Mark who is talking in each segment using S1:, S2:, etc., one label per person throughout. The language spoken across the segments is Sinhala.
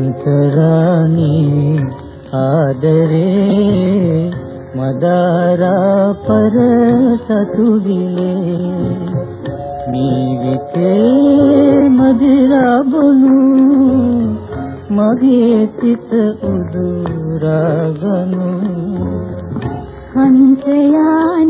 S1: හංසරාණි ආදරේ මදාරා පර සතු විලේ ජීවිතේ මදිරා බොනු මගේ සිත උදුරාගනු
S2: හංසයානිනි ආදරේ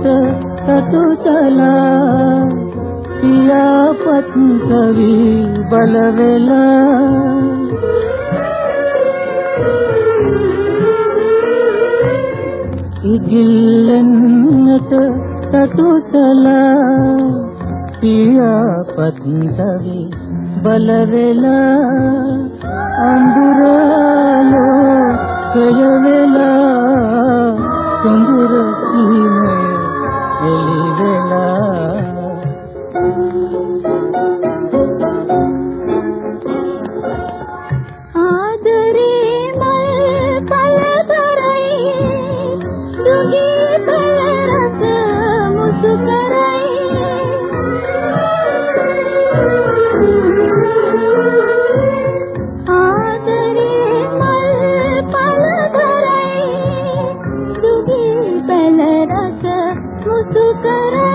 S2: මදාරා පර සතු විලේ
S1: ඉගිල්ලෙන්නට සතුටලා පියාපත් කවි බල වෙලා ඉගිල්ලෙන්නට සතුටලා පියාපත් කවි බල වෙලා අඳුරලෝ කය වෙලා तो तू करा